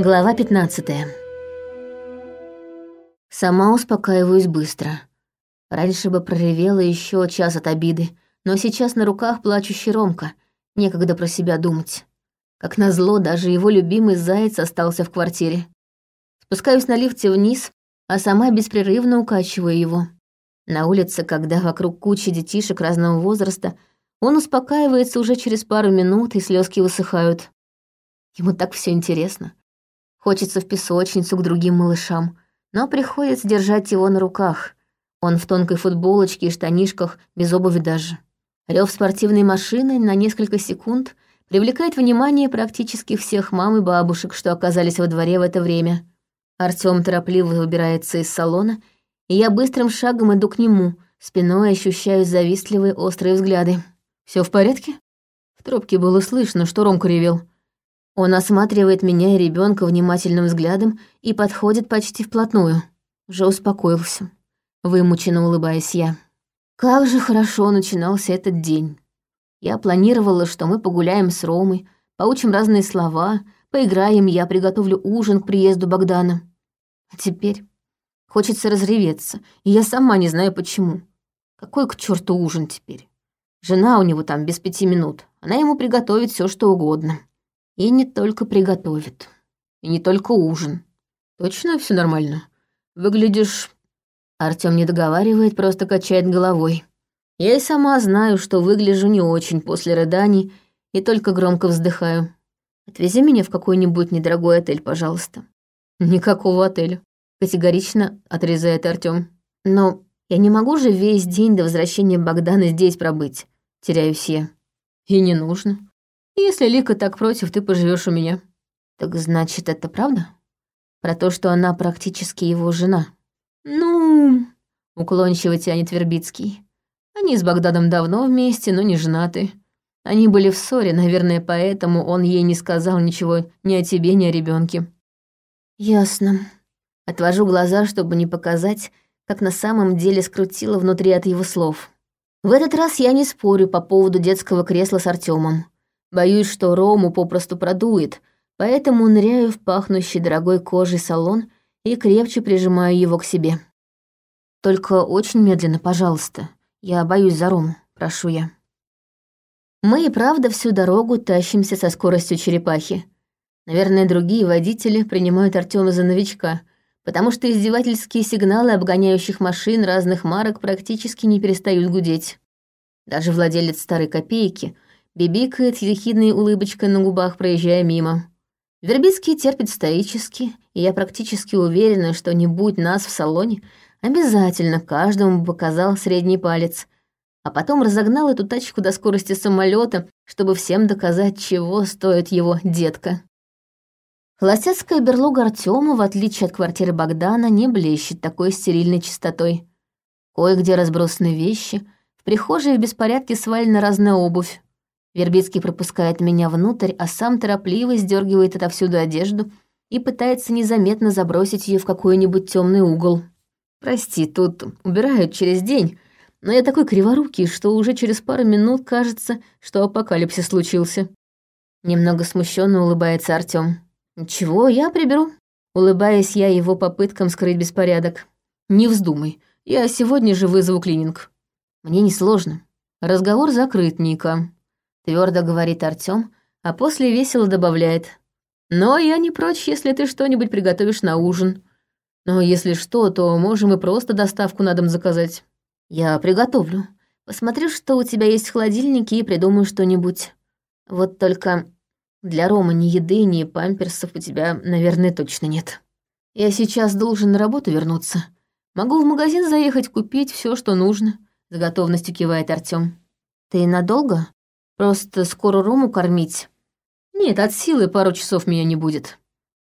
Глава 15 Сама успокаиваюсь быстро. Раньше бы проревела еще час от обиды, но сейчас на руках плачущий Ромка, некогда про себя думать. Как назло, даже его любимый заяц остался в квартире. Спускаюсь на лифте вниз, а сама беспрерывно укачиваю его. На улице, когда вокруг куча детишек разного возраста, он успокаивается уже через пару минут, и слезки высыхают. Ему так все интересно. Хочется в песочницу к другим малышам, но приходится держать его на руках. Он в тонкой футболочке и штанишках, без обуви даже. Рев спортивной машины на несколько секунд привлекает внимание практически всех мам и бабушек, что оказались во дворе в это время. Артём торопливо выбирается из салона, и я быстрым шагом иду к нему, спиной ощущаю завистливые острые взгляды. Все в порядке?» В трубке было слышно, что Ромка ревел. Он осматривает меня и ребенка внимательным взглядом и подходит почти вплотную. Уже успокоился. Вымученно улыбаясь я. Как же хорошо начинался этот день. Я планировала, что мы погуляем с Ромой, поучим разные слова, поиграем, я приготовлю ужин к приезду Богдана. А теперь хочется разреветься, и я сама не знаю почему. Какой к черту ужин теперь? Жена у него там без пяти минут. Она ему приготовит все, что угодно. И не только приготовит. И не только ужин. Точно все нормально? Выглядишь... Артём не договаривает, просто качает головой. Я и сама знаю, что выгляжу не очень после рыданий, и только громко вздыхаю. Отвези меня в какой-нибудь недорогой отель, пожалуйста. Никакого отеля. Категорично отрезает Артём. Но я не могу же весь день до возвращения Богдана здесь пробыть. Теряюсь я. И не нужно. Если Лика так против, ты поживешь у меня. Так значит, это правда? Про то, что она практически его жена. Ну, уклончиво тянет Вербицкий. Они с Богданом давно вместе, но не женаты. Они были в ссоре, наверное, поэтому он ей не сказал ничего ни о тебе, ни о ребенке. Ясно. Отвожу глаза, чтобы не показать, как на самом деле скрутило внутри от его слов. В этот раз я не спорю по поводу детского кресла с Артемом. Боюсь, что Рому попросту продует, поэтому ныряю в пахнущий дорогой кожей салон и крепче прижимаю его к себе. Только очень медленно, пожалуйста. Я боюсь за Рому, прошу я. Мы и правда всю дорогу тащимся со скоростью черепахи. Наверное, другие водители принимают Артема за новичка, потому что издевательские сигналы обгоняющих машин разных марок практически не перестают гудеть. Даже владелец старой копейки — Бибикает ехидной улыбочкой на губах, проезжая мимо. Вербицкий терпит стоически, и я практически уверена, что не будь нас в салоне, обязательно каждому показал средний палец, а потом разогнал эту тачку до скорости самолета, чтобы всем доказать, чего стоит его детка. Холостяцкая берлога Артема, в отличие от квартиры Богдана, не блещет такой стерильной чистотой. Кое-где разбросаны вещи, в прихожей в беспорядке свалена разная обувь. Вербицкий пропускает меня внутрь, а сам торопливо сдергивает отовсюду одежду и пытается незаметно забросить ее в какой-нибудь темный угол. Прости, тут убирают через день, но я такой криворукий, что уже через пару минут кажется, что апокалипсис случился. Немного смущенно улыбается Артём. «Ничего, я приберу». Улыбаясь я его попыткам скрыть беспорядок. «Не вздумай, я сегодня же вызову клининг». «Мне несложно. Разговор закрыт, Ника твердо говорит Артём, а после весело добавляет. «Но я не прочь, если ты что-нибудь приготовишь на ужин. Но если что, то можем и просто доставку на дом заказать. Я приготовлю. Посмотрю, что у тебя есть в холодильнике и придумаю что-нибудь. Вот только для Ромы ни еды, ни памперсов у тебя, наверное, точно нет. Я сейчас должен на работу вернуться. Могу в магазин заехать купить все, что нужно», — с готовностью кивает Артём. «Ты надолго?» Просто скоро Рому кормить. Нет, от силы пару часов меня не будет.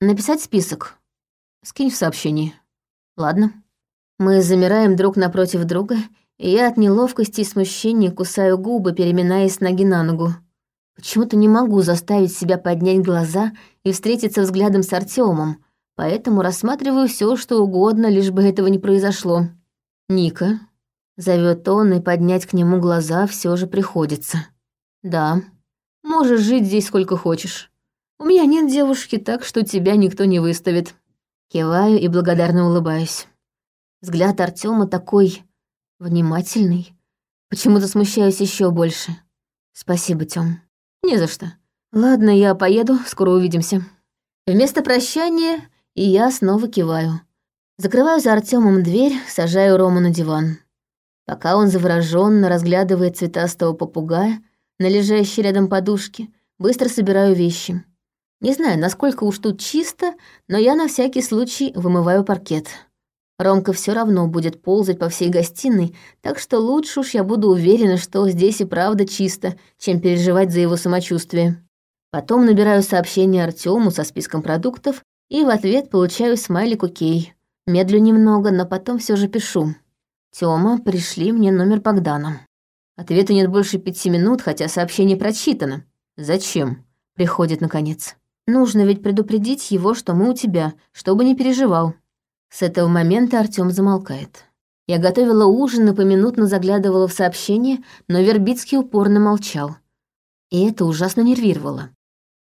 Написать список. Скинь в сообщении. Ладно. Мы замираем друг напротив друга, и я от неловкости и смущения кусаю губы, переминаясь ноги на ногу. Почему-то не могу заставить себя поднять глаза и встретиться взглядом с Артемом, поэтому рассматриваю все, что угодно, лишь бы этого не произошло. «Ника», — зовет он, и поднять к нему глаза все же приходится. «Да, можешь жить здесь сколько хочешь. У меня нет девушки, так что тебя никто не выставит». Киваю и благодарно улыбаюсь. Взгляд Артема такой внимательный. Почему-то смущаюсь еще больше. Спасибо, Тём. Не за что. Ладно, я поеду, скоро увидимся. Вместо прощания и я снова киваю. Закрываю за Артемом дверь, сажаю Рому на диван. Пока он завороженно разглядывает цветастого попугая на лежащей рядом подушке, быстро собираю вещи. Не знаю, насколько уж тут чисто, но я на всякий случай вымываю паркет. Ромка все равно будет ползать по всей гостиной, так что лучше уж я буду уверена, что здесь и правда чисто, чем переживать за его самочувствие. Потом набираю сообщение Артему со списком продуктов и в ответ получаю смайлик «Окей». Медлю немного, но потом все же пишу. «Тёма, пришли мне номер Богдана». Ответа нет больше пяти минут, хотя сообщение прочитано. «Зачем?» — приходит наконец. «Нужно ведь предупредить его, что мы у тебя, чтобы не переживал». С этого момента Артём замолкает. Я готовила ужин и поминутно заглядывала в сообщение, но Вербицкий упорно молчал. И это ужасно нервировало.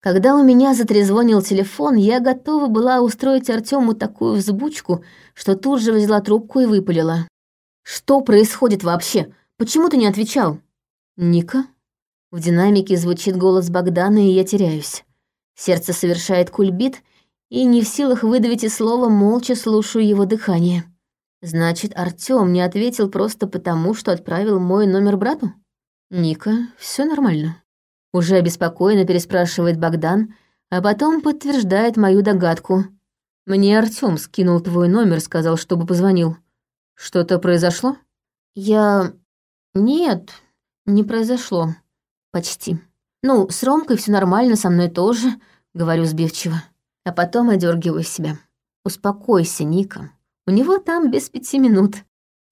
Когда у меня затрезвонил телефон, я готова была устроить Артёму такую взбучку, что тут же взяла трубку и выпалила. «Что происходит вообще? Почему ты не отвечал?» «Ника?» В динамике звучит голос Богдана, и я теряюсь. Сердце совершает кульбит, и не в силах выдавить и слова, молча слушаю его дыхание. Значит, Артём не ответил просто потому, что отправил мой номер брату? Ника, все нормально. Уже обеспокоенно переспрашивает Богдан, а потом подтверждает мою догадку. Мне Артём скинул твой номер, сказал, чтобы позвонил. Что-то произошло? Я... Нет, не произошло. Почти. Ну, с Ромкой все нормально, со мной тоже, говорю сбивчиво а потом одергиваю себя. Успокойся, Ника. У него там без пяти минут.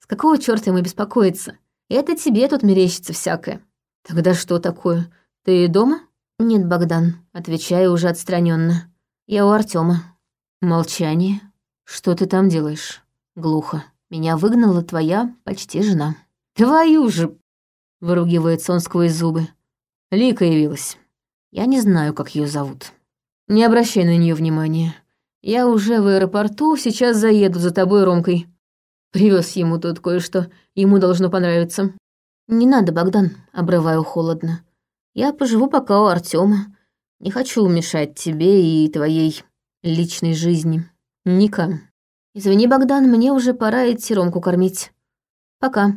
С какого черта ему беспокоиться? Это тебе тут мерещится всякое. Тогда что такое? Ты дома? Нет, Богдан, отвечаю уже отстраненно. Я у Артема. Молчание. Что ты там делаешь? Глухо. Меня выгнала твоя почти жена. Твою же! Выругивается он сквозь зубы. Лика явилась. Я не знаю, как ее зовут. Не обращай на нее внимания. Я уже в аэропорту, сейчас заеду за тобой, Ромкой. Привез ему тут кое-что, ему должно понравиться. Не надо, Богдан, обрываю холодно. Я поживу пока у Артема. Не хочу мешать тебе и твоей личной жизни. Ника. Извини, Богдан, мне уже пора идти Ромку кормить. Пока.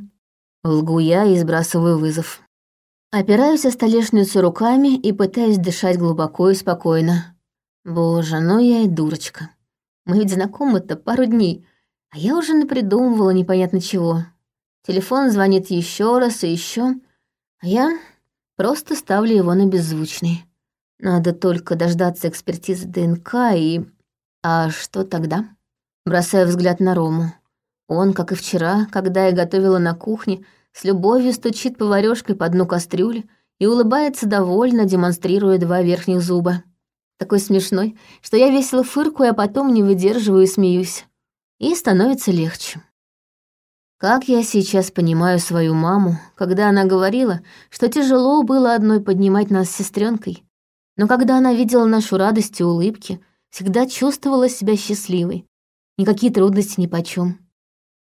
Лгу я и сбрасываю вызов. Опираюсь о столешницу руками и пытаюсь дышать глубоко и спокойно. Боже, ну я и дурочка. Мы ведь знакомы-то пару дней, а я уже напридумывала непонятно чего. Телефон звонит еще раз и еще, а я просто ставлю его на беззвучный. Надо только дождаться экспертизы ДНК и... А что тогда? Бросаю взгляд на Рому. Он, как и вчера, когда я готовила на кухне, с любовью стучит поварёшкой по дну кастрюли и улыбается довольно, демонстрируя два верхних зуба такой смешной, что я весело фыркаю, а потом не выдерживаю и смеюсь. И становится легче. Как я сейчас понимаю свою маму, когда она говорила, что тяжело было одной поднимать нас с сестренкой, но когда она видела нашу радость и улыбки, всегда чувствовала себя счастливой. Никакие трудности нипочем.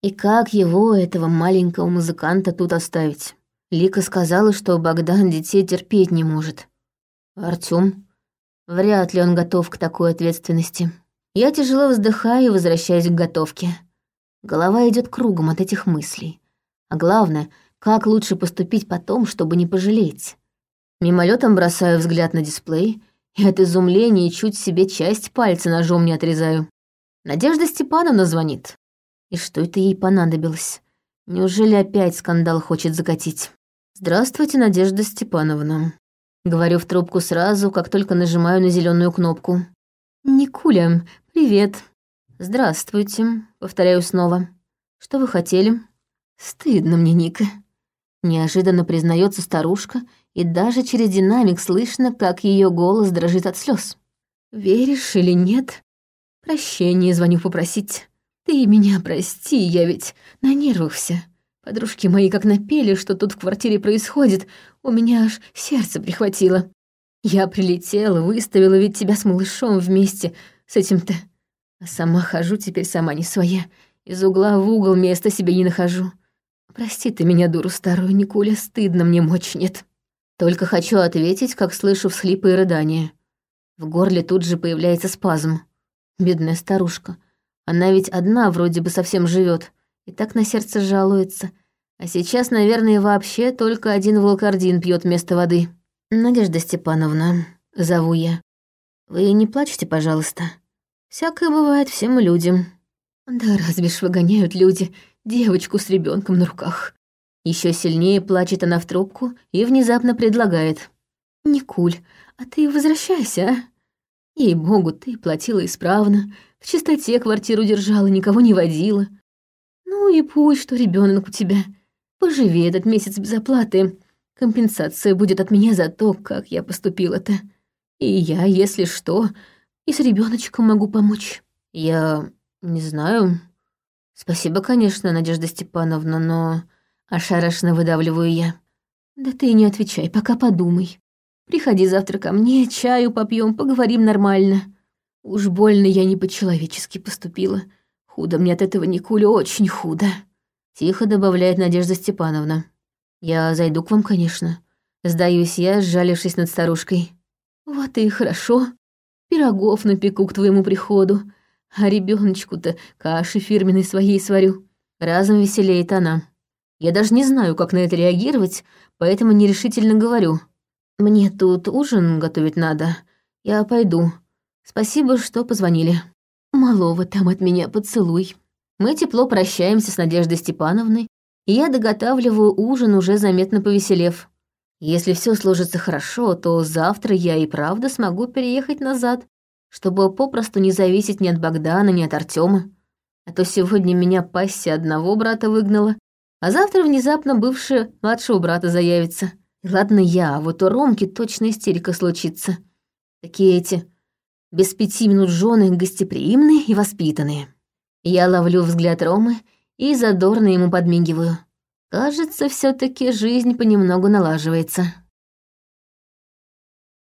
И как его, этого маленького музыканта, тут оставить? Лика сказала, что Богдан детей терпеть не может. Артём Вряд ли он готов к такой ответственности. Я тяжело вздыхаю и возвращаюсь к готовке. Голова идет кругом от этих мыслей. А главное, как лучше поступить потом, чтобы не пожалеть. Мимолетом бросаю взгляд на дисплей и от изумления чуть себе часть пальца ножом не отрезаю. Надежда Степановна звонит. И что это ей понадобилось? Неужели опять скандал хочет закатить? «Здравствуйте, Надежда Степановна», Говорю в трубку сразу, как только нажимаю на зеленую кнопку. «Никуля, привет». «Здравствуйте», — повторяю снова. «Что вы хотели?» «Стыдно мне, Ника». Неожиданно признается старушка, и даже через динамик слышно, как ее голос дрожит от слез. «Веришь или нет? Прощение звоню попросить. Ты меня прости, я ведь на нервах вся. Подружки мои как напели, что тут в квартире происходит, у меня аж сердце прихватило. Я прилетела, выставила ведь тебя с малышом вместе с этим-то. А сама хожу теперь сама не своя. Из угла в угол места себе не нахожу. Прости ты меня, дуру старую, Никуля, стыдно мне мочь нет. Только хочу ответить, как слышу всхлипы и рыдания. В горле тут же появляется спазм. Бедная старушка. Она ведь одна вроде бы совсем живет и так на сердце жалуется. А сейчас, наверное, вообще только один волкардин пьет вместо воды. Надежда Степановна, зову я. Вы не плачьте, пожалуйста. Всякое бывает всем людям. Да разве ж выгоняют люди девочку с ребенком на руках? Еще сильнее плачет она в трубку и внезапно предлагает. «Никуль, а ты возвращайся, а? Ей-богу, ты платила исправно, в чистоте квартиру держала, никого не водила. Ну и пусть, что ребенок у тебя. Поживи этот месяц без оплаты. Компенсация будет от меня за то, как я поступила-то. И я, если что, и с ребеночком могу помочь. Я не знаю. Спасибо, конечно, Надежда Степановна, но... Ошарашенно выдавливаю я. Да ты не отвечай, пока подумай. Приходи завтра ко мне, чаю попьем, поговорим нормально. Уж больно я не по-человечески поступила. Худо мне от этого Никуля, очень худо. Тихо добавляет Надежда Степановна. Я зайду к вам, конечно. Сдаюсь я, сжалившись над старушкой. Вот и хорошо. Пирогов напеку к твоему приходу. А ребеночку-то каши фирменной своей сварю. Разом веселеет она. Я даже не знаю, как на это реагировать, поэтому нерешительно говорю. Мне тут ужин готовить надо. Я пойду. Спасибо, что позвонили. Малого там от меня поцелуй. Мы тепло прощаемся с Надеждой Степановной, и я доготавливаю ужин, уже заметно повеселев. Если все сложится хорошо, то завтра я и правда смогу переехать назад, чтобы попросту не зависеть ни от Богдана, ни от Артема. А то сегодня меня пассия одного брата выгнала, а завтра внезапно бывшая младшего брата заявится. Ладно я, а вот у Ромки точно истерика случится. Такие эти без пяти минут жены гостеприимные и воспитанные. Я ловлю взгляд Ромы и задорно ему подмигиваю. Кажется, все таки жизнь понемногу налаживается.